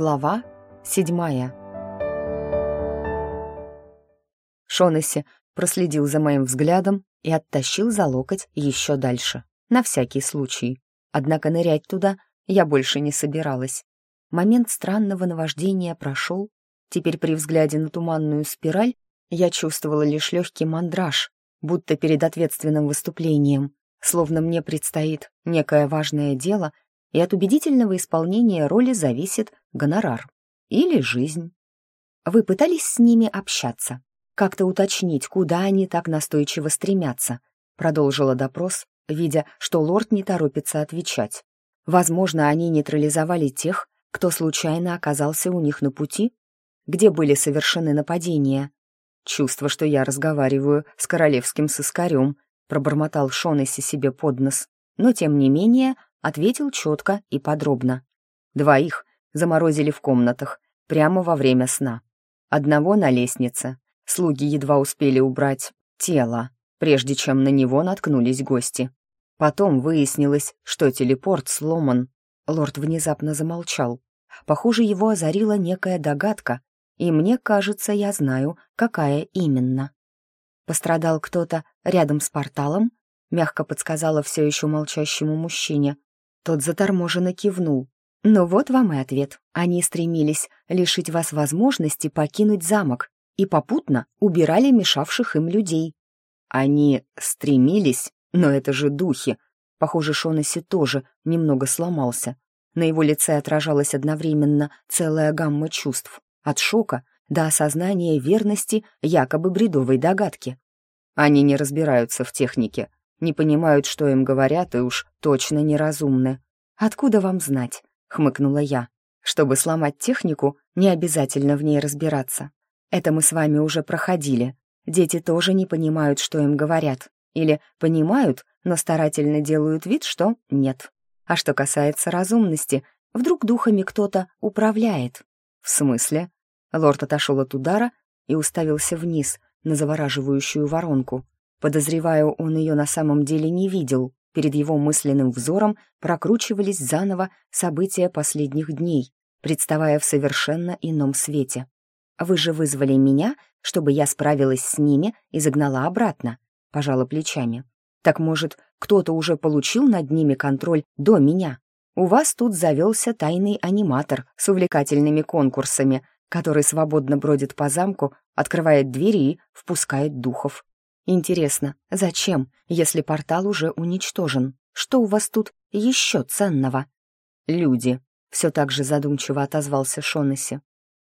Глава седьмая Шонесси проследил за моим взглядом и оттащил за локоть еще дальше, на всякий случай. Однако нырять туда я больше не собиралась. Момент странного наваждения прошел. Теперь при взгляде на туманную спираль я чувствовала лишь легкий мандраж, будто перед ответственным выступлением, словно мне предстоит некое важное дело, и от убедительного исполнения роли зависит гонорар или жизнь. Вы пытались с ними общаться, как-то уточнить, куда они так настойчиво стремятся, продолжила допрос, видя, что лорд не торопится отвечать. Возможно, они нейтрализовали тех, кто случайно оказался у них на пути? Где были совершены нападения? Чувство, что я разговариваю с королевским сыскарем, пробормотал Шонесси себе под нос, но, тем не менее, ответил четко и подробно. Двоих заморозили в комнатах, прямо во время сна. Одного на лестнице. Слуги едва успели убрать тело, прежде чем на него наткнулись гости. Потом выяснилось, что телепорт сломан. Лорд внезапно замолчал. Похоже, его озарила некая догадка, и мне кажется, я знаю, какая именно. Пострадал кто-то рядом с порталом, мягко подсказала все еще молчащему мужчине. Тот заторможенно кивнул. «Ну вот вам и ответ. Они стремились лишить вас возможности покинуть замок и попутно убирали мешавших им людей». «Они стремились? Но это же духи!» Похоже, Шонесси тоже немного сломался. На его лице отражалась одновременно целая гамма чувств. От шока до осознания верности якобы бредовой догадки. Они не разбираются в технике, не понимают, что им говорят, и уж точно неразумны. «Откуда вам знать?» — хмыкнула я. «Чтобы сломать технику, не обязательно в ней разбираться. Это мы с вами уже проходили. Дети тоже не понимают, что им говорят. Или понимают, но старательно делают вид, что нет. А что касается разумности, вдруг духами кто-то управляет. В смысле? Лорд отошел от удара и уставился вниз, на завораживающую воронку. Подозреваю, он ее на самом деле не видел. Перед его мысленным взором прокручивались заново события последних дней, представая в совершенно ином свете. «Вы же вызвали меня, чтобы я справилась с ними и загнала обратно», — пожала плечами. «Так, может, кто-то уже получил над ними контроль до меня? У вас тут завелся тайный аниматор с увлекательными конкурсами, который свободно бродит по замку, открывает двери и впускает духов. Интересно, зачем, если портал уже уничтожен? Что у вас тут еще ценного? Люди. Все так же задумчиво отозвался Шонесси.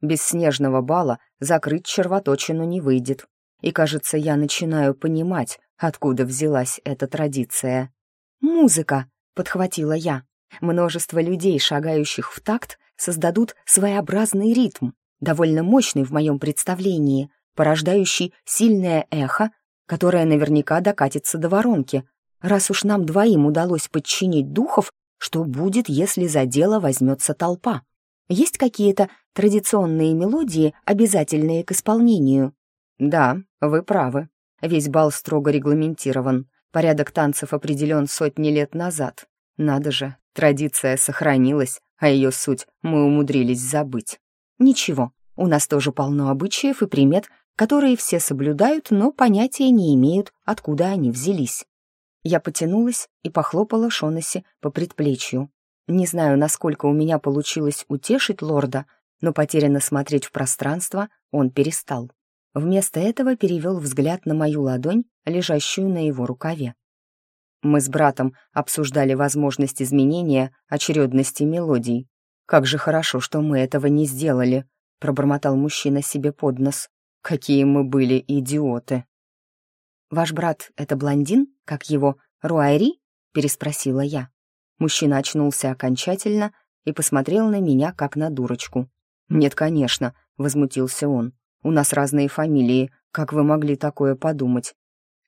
Без снежного бала закрыть червоточину не выйдет. И, кажется, я начинаю понимать, откуда взялась эта традиция. «Музыка!» — подхватила я. Множество людей, шагающих в такт, создадут своеобразный ритм, довольно мощный в моем представлении, порождающий сильное эхо, которое наверняка докатится до воронки. Раз уж нам двоим удалось подчинить духов, что будет, если за дело возьмется толпа? Есть какие-то традиционные мелодии, обязательные к исполнению? Да, вы правы. Весь бал строго регламентирован. Порядок танцев определен сотни лет назад. Надо же, традиция сохранилась, а ее суть мы умудрились забыть. Ничего, у нас тоже полно обычаев и примет, которые все соблюдают, но понятия не имеют, откуда они взялись. Я потянулась и похлопала Шонесси по предплечью. Не знаю, насколько у меня получилось утешить лорда, но потерянно смотреть в пространство он перестал. Вместо этого перевел взгляд на мою ладонь, лежащую на его рукаве. Мы с братом обсуждали возможность изменения очередности мелодий. Как же хорошо, что мы этого не сделали, пробормотал мужчина себе под нос. Какие мы были идиоты. Ваш брат — это блондин, как его, Руайри? переспросила я. Мужчина очнулся окончательно и посмотрел на меня, как на дурочку. «Нет, конечно», — возмутился он. «У нас разные фамилии. Как вы могли такое подумать?»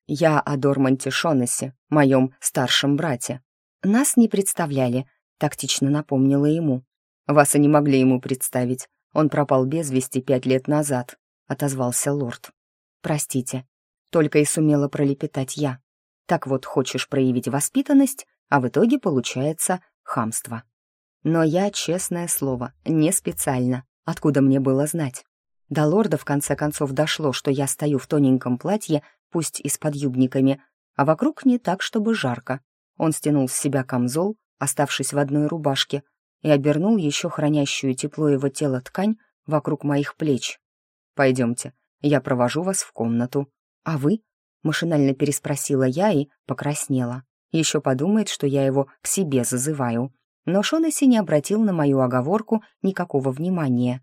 «Я о Дорманте Шонессе, моем старшем брате». «Нас не представляли», — тактично напомнила ему. «Вас и не могли ему представить. Он пропал без вести пять лет назад», — отозвался лорд. «Простите», — только и сумела пролепетать я. «Так вот, хочешь проявить воспитанность, а в итоге получается хамство». Но я, честное слово, не специально. Откуда мне было знать? До лорда в конце концов дошло, что я стою в тоненьком платье, пусть и с подъюбниками, а вокруг не так, чтобы жарко. Он стянул с себя камзол, оставшись в одной рубашке, и обернул еще хранящую тепло его тела ткань вокруг моих плеч. «Пойдемте, я провожу вас в комнату. А вы?» — машинально переспросила я и покраснела. Еще подумает, что я его к себе зазываю. Но Шонесси не обратил на мою оговорку никакого внимания.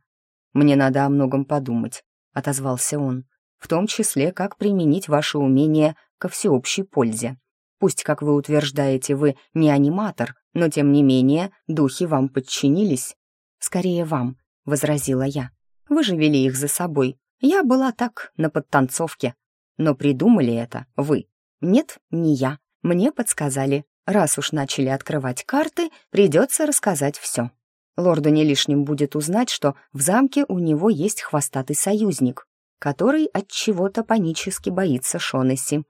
«Мне надо о многом подумать», — отозвался он. «В том числе, как применить ваше умение ко всеобщей пользе. Пусть, как вы утверждаете, вы не аниматор, но, тем не менее, духи вам подчинились». «Скорее вам», — возразила я. «Вы же вели их за собой. Я была так, на подтанцовке. Но придумали это вы. Нет, не я. Мне подсказали. Раз уж начали открывать карты, придется рассказать все. Лорду не лишним будет узнать, что в замке у него есть хвостатый союзник, который от чего-то панически боится Шонесси.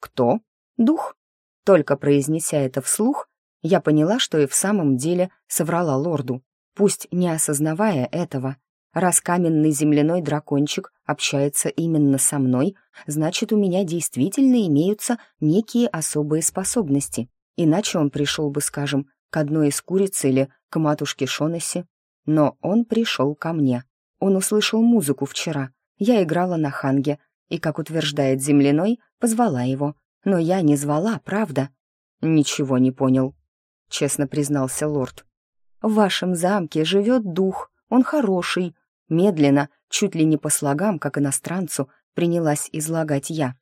Кто? Дух. Только произнеся это вслух, я поняла, что и в самом деле соврала лорду, пусть не осознавая этого. Раз каменный земляной дракончик общается именно со мной, значит, у меня действительно имеются некие особые способности. Иначе он пришел бы, скажем, к одной из куриц или к матушке Шонесси. Но он пришел ко мне. Он услышал музыку вчера. Я играла на ханге, и, как утверждает земляной, позвала его. Но я не звала, правда? Ничего не понял, честно признался лорд. В вашем замке живет дух, он хороший, Медленно, чуть ли не по слогам, как иностранцу, принялась излагать я.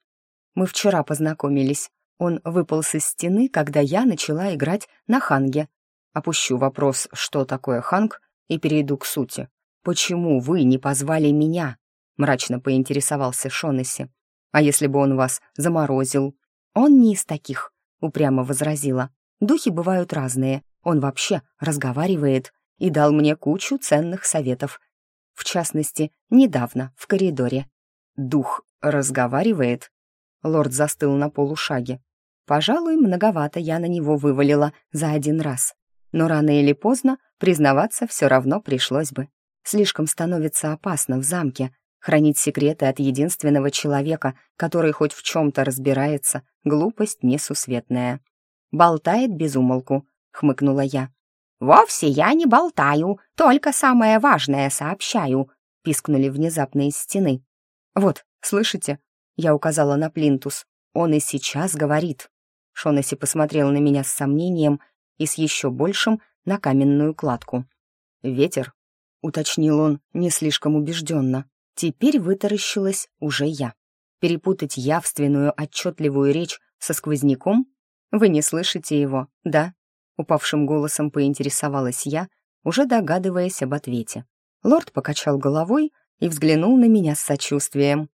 Мы вчера познакомились. Он выполз из стены, когда я начала играть на ханге. Опущу вопрос, что такое ханг, и перейду к сути. «Почему вы не позвали меня?» — мрачно поинтересовался Шонесси. «А если бы он вас заморозил?» «Он не из таких», — упрямо возразила. «Духи бывают разные. Он вообще разговаривает и дал мне кучу ценных советов, в частности, недавно, в коридоре. Дух разговаривает? Лорд застыл на полушаге. Пожалуй, многовато я на него вывалила за один раз. Но рано или поздно признаваться все равно пришлось бы. Слишком становится опасно в замке. Хранить секреты от единственного человека, который хоть в чем-то разбирается, глупость несусветная. «Болтает без умолку», — хмыкнула я. «Вовсе я не болтаю, только самое важное сообщаю», — пискнули внезапно из стены. «Вот, слышите?» — я указала на плинтус. «Он и сейчас говорит». Шонесси посмотрел на меня с сомнением и с еще большим на каменную кладку. «Ветер», — уточнил он не слишком убежденно. Теперь вытаращилась уже я. Перепутать явственную, отчетливую речь со сквозняком? Вы не слышите его, да? Упавшим голосом поинтересовалась я, уже догадываясь об ответе. Лорд покачал головой и взглянул на меня с сочувствием.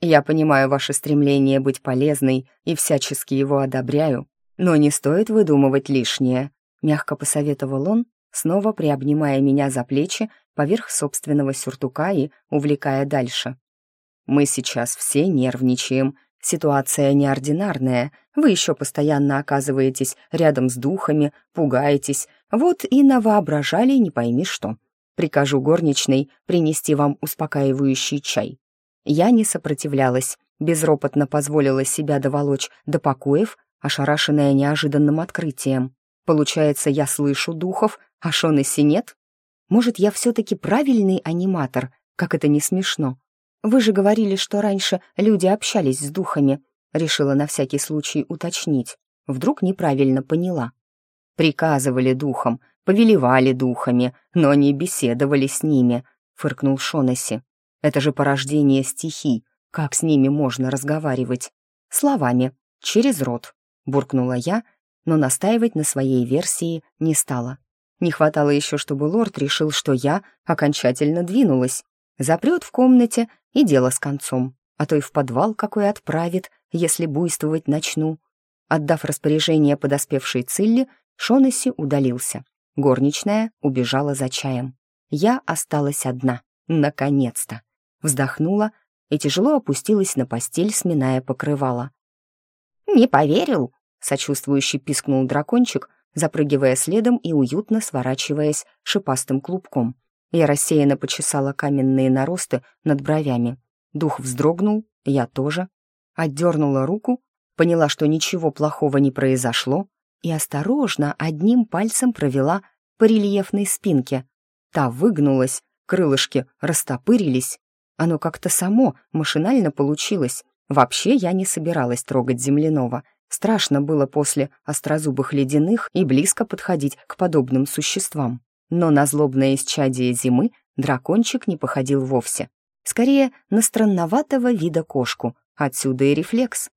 «Я понимаю ваше стремление быть полезной и всячески его одобряю, но не стоит выдумывать лишнее», — мягко посоветовал он, снова приобнимая меня за плечи поверх собственного сюртука и увлекая дальше. «Мы сейчас все нервничаем Ситуация неординарная, вы еще постоянно оказываетесь рядом с духами, пугаетесь, вот и навоображали не пойми что. Прикажу горничной принести вам успокаивающий чай. Я не сопротивлялась, безропотно позволила себя доволочь до покоев, ошарашенная неожиданным открытием. Получается, я слышу духов, а Шонесси нет? Может, я все-таки правильный аниматор, как это не смешно? «Вы же говорили, что раньше люди общались с духами», решила на всякий случай уточнить. Вдруг неправильно поняла. «Приказывали духам, повелевали духами, но не беседовали с ними», фыркнул Шонесси. «Это же порождение стихий. Как с ними можно разговаривать?» «Словами, через рот», буркнула я, но настаивать на своей версии не стала. Не хватало еще, чтобы лорд решил, что я окончательно двинулась. Запрет в комнате и дело с концом, а то и в подвал какой отправит, если буйствовать начну. Отдав распоряжение подоспевшей Цилли, Шонесси удалился. Горничная убежала за чаем. Я осталась одна. Наконец-то. Вздохнула и тяжело опустилась на постель, сминая покрывало. «Не поверил?» — сочувствующе пискнул дракончик, запрыгивая следом и уютно сворачиваясь шипастым клубком. Я рассеянно почесала каменные наросты над бровями. Дух вздрогнул, я тоже. Отдернула руку, поняла, что ничего плохого не произошло, и осторожно одним пальцем провела по рельефной спинке. Та выгнулась, крылышки растопырились. Оно как-то само, машинально получилось. Вообще я не собиралась трогать земляного. Страшно было после острозубых ледяных и близко подходить к подобным существам. Но на злобное исчадие зимы дракончик не походил вовсе. Скорее, на странноватого вида кошку. Отсюда и рефлекс.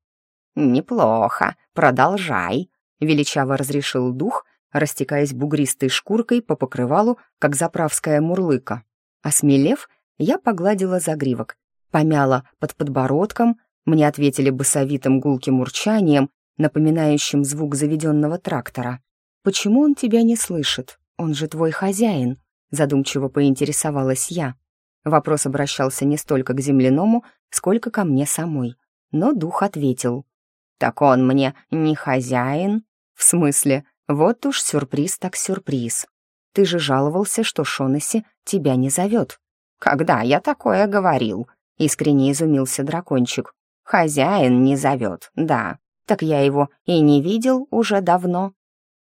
«Неплохо, продолжай», — величаво разрешил дух, растекаясь бугристой шкуркой по покрывалу, как заправская мурлыка. Осмелев, я погладила загривок, помяла под подбородком, мне ответили басовитым гулким урчанием, напоминающим звук заведенного трактора. «Почему он тебя не слышит? Он же твой хозяин», — задумчиво поинтересовалась я. Вопрос обращался не столько к земляному, сколько ко мне самой. Но дух ответил. «Так он мне не хозяин?» «В смысле? Вот уж сюрприз так сюрприз. Ты же жаловался, что Шонесси тебя не зовет». «Когда я такое говорил?» — искренне изумился дракончик. «Хозяин не зовет, да. Так я его и не видел уже давно».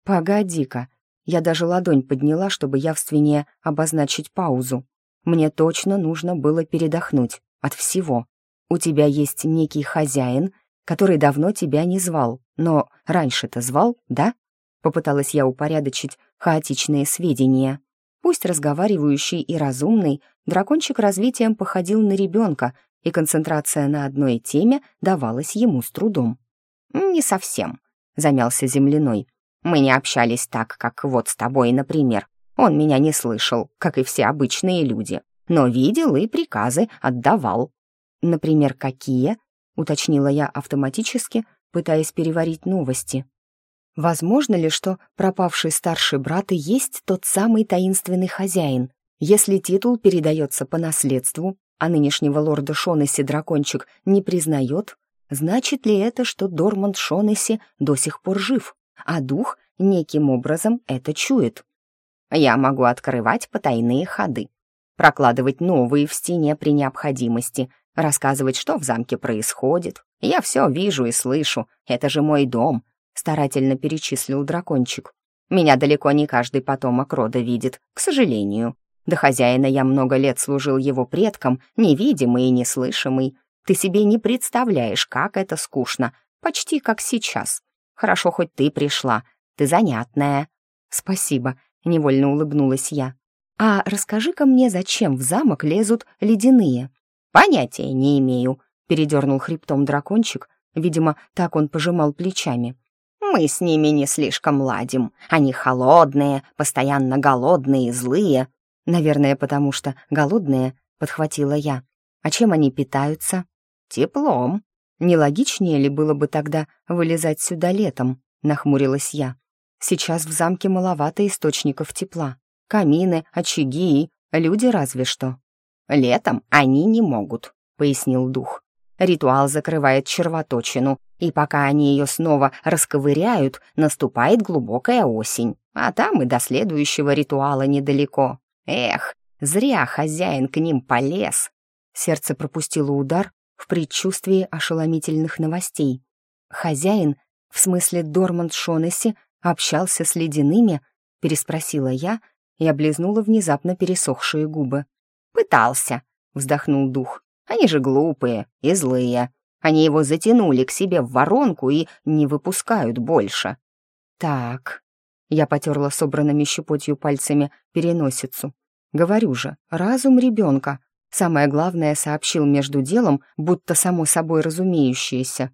«Погоди-ка». Я даже ладонь подняла, чтобы явственнее обозначить паузу. Мне точно нужно было передохнуть от всего. У тебя есть некий хозяин, который давно тебя не звал, но раньше-то звал, да?» Попыталась я упорядочить хаотичные сведения. Пусть разговаривающий и разумный, дракончик развитием походил на ребенка, и концентрация на одной теме давалась ему с трудом. «Не совсем», — замялся земляной. «Мы не общались так, как вот с тобой, например. Он меня не слышал, как и все обычные люди, но видел и приказы отдавал». «Например, какие?» — уточнила я автоматически, пытаясь переварить новости. «Возможно ли, что пропавший старший брат и есть тот самый таинственный хозяин? Если титул передается по наследству, а нынешнего лорда Шонесси дракончик не признает, значит ли это, что Дорманд Шонесси до сих пор жив, а дух неким образом это чует? Я могу открывать потайные ходы, прокладывать новые в стене при необходимости, рассказывать, что в замке происходит. Я все вижу и слышу, это же мой дом, старательно перечислил дракончик. Меня далеко не каждый потомок рода видит, к сожалению. До хозяина я много лет служил его предкам, невидимый и неслышимый. Ты себе не представляешь, как это скучно, почти как сейчас. Хорошо, хоть ты пришла, ты занятная». «Спасибо», — невольно улыбнулась я. «А расскажи-ка мне, зачем в замок лезут ледяные?» «Понятия не имею», — передернул хребтом дракончик. Видимо, так он пожимал плечами. «Мы с ними не слишком ладим. Они холодные, постоянно голодные и злые. «Наверное, потому что голодные», — подхватила я. «А чем они питаются?» «Теплом». «Нелогичнее ли было бы тогда вылезать сюда летом?» — нахмурилась я. «Сейчас в замке маловато источников тепла. Камины, очаги и люди разве что». «Летом они не могут», — пояснил дух. «Ритуал закрывает червоточину, и пока они ее снова расковыряют, наступает глубокая осень, а там и до следующего ритуала недалеко. Эх, зря хозяин к ним полез. Сердце пропустило удар в предчувствии ошеломительных новостей. Хозяин, в смысле Дорманд Шонесси, общался с ледяными, переспросила я и облизнула внезапно пересохшие губы. «Пытался», — вздохнул дух. «Они же глупые и злые. Они его затянули к себе в воронку и не выпускают больше». «Так», я потерла собранными щепотью пальцами переносицу. Говорю же, разум ребенка. Самое главное сообщил между делом, будто само собой разумеющееся.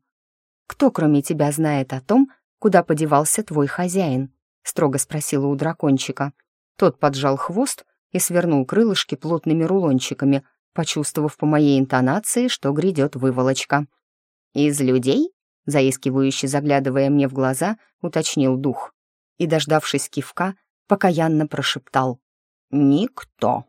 «Кто, кроме тебя, знает о том, куда подевался твой хозяин?» — строго спросила у дракончика. Тот поджал хвост и свернул крылышки плотными рулончиками, почувствовав по моей интонации, что грядет выволочка. «Из людей?» — заискивающе заглядывая мне в глаза, уточнил дух и, дождавшись кивка, покаянно прошептал «Никто».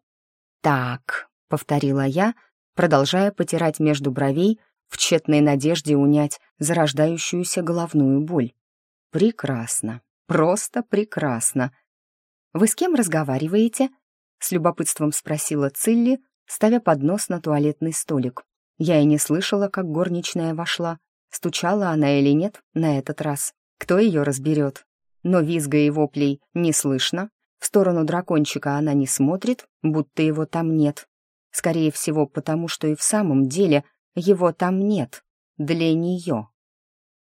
«Так», — повторила я, продолжая потирать между бровей в тщетной надежде унять зарождающуюся головную боль. «Прекрасно. Просто прекрасно. «Вы с кем разговариваете?» — с любопытством спросила Цилли, ставя поднос на туалетный столик. Я и не слышала, как горничная вошла. Стучала она или нет на этот раз. Кто ее разберет? Но визга и воплей не слышно. В сторону дракончика она не смотрит, будто его там нет. Скорее всего, потому что и в самом деле его там нет. Для нее.